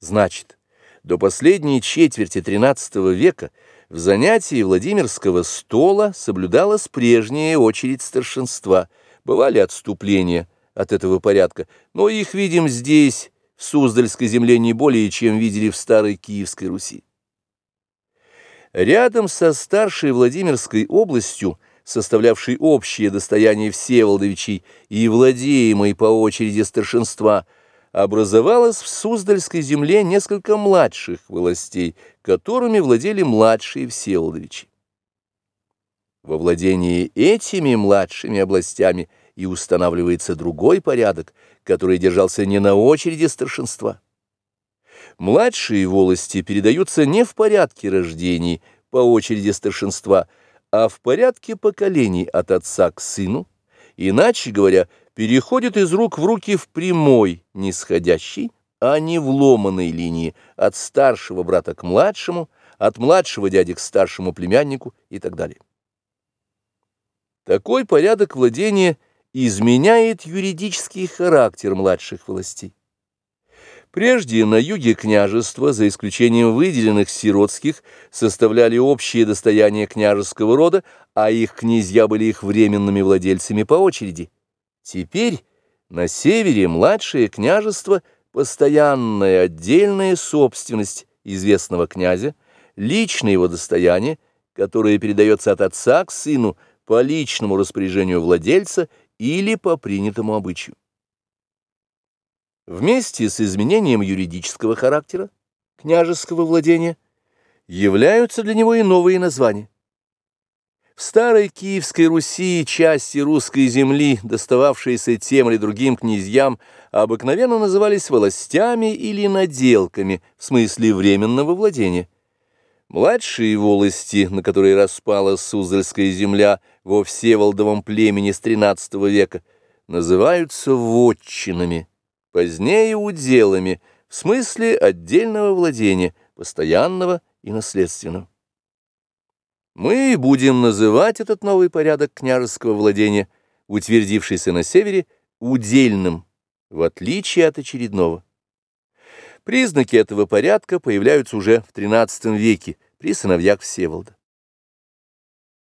Значит, до последней четверти XIII века в занятии Владимирского стола соблюдалась прежняя очередь старшинства. Бывали отступления от этого порядка, но их видим здесь, в Суздальской земле, не более, чем видели в Старой Киевской Руси. Рядом со старшей Владимирской областью, составлявшей общее достояние Всеволодовичей и владеемой по очереди старшинства – образовалось в Суздальской земле несколько младших властей, которыми владели младшие Всеволодовичи. Во владении этими младшими областями и устанавливается другой порядок, который держался не на очереди старшинства. Младшие волости передаются не в порядке рождений по очереди старшинства, а в порядке поколений от отца к сыну, иначе говоря, переходит из рук в руки в прямой, нисходящей, а не в ломаной линии, от старшего брата к младшему, от младшего дяди к старшему племяннику и так далее. Такой порядок владения изменяет юридический характер младших властей. Прежде на юге княжества, за исключением выделенных сиротских, составляли общее достояние княжеского рода, а их князья были их временными владельцами по очереди. Теперь на севере младшее княжество – постоянная отдельная собственность известного князя, личное его достояние, которое передается от отца к сыну по личному распоряжению владельца или по принятому обычаю. Вместе с изменением юридического характера княжеского владения являются для него и новые названия. В старой Киевской Руси части русской земли, достававшиеся тем или другим князьям, обыкновенно назывались властями или наделками, в смысле временного владения. Младшие волости, на которые распала Суздальская земля во Всеволодовом племени с XIII века, называются вотчинами, позднее уделами, в смысле отдельного владения, постоянного и наследственного. Мы будем называть этот новый порядок княжеского владения, утвердившийся на севере, удельным, в отличие от очередного. Признаки этого порядка появляются уже в XIII веке при сыновьях Всеволода.